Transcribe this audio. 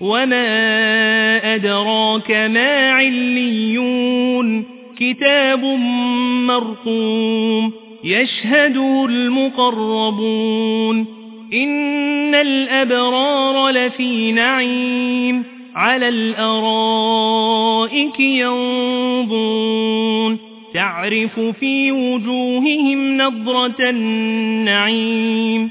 وما أدراك ما عليون كتاب مرقوم يشهده المقربون إن الأبرار لفي نعيم على الأرائك ينظرون تعرف في وجوههم نظرة النعيم